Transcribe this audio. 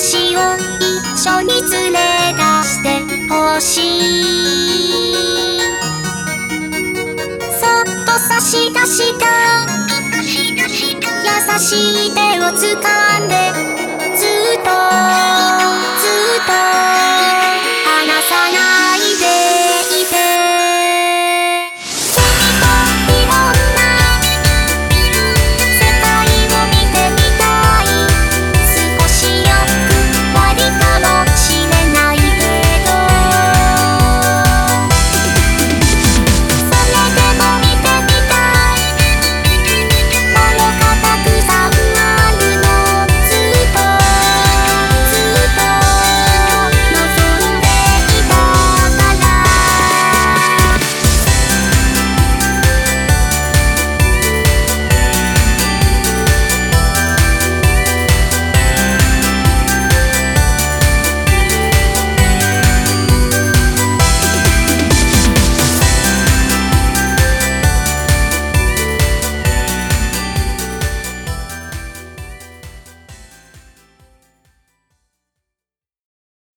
私を一緒に連れ出してほしい。そっと差し出した。優しい手を掴んで。